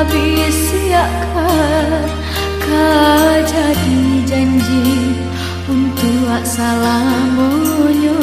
habis siakah kau jadi janji untuk salamunyo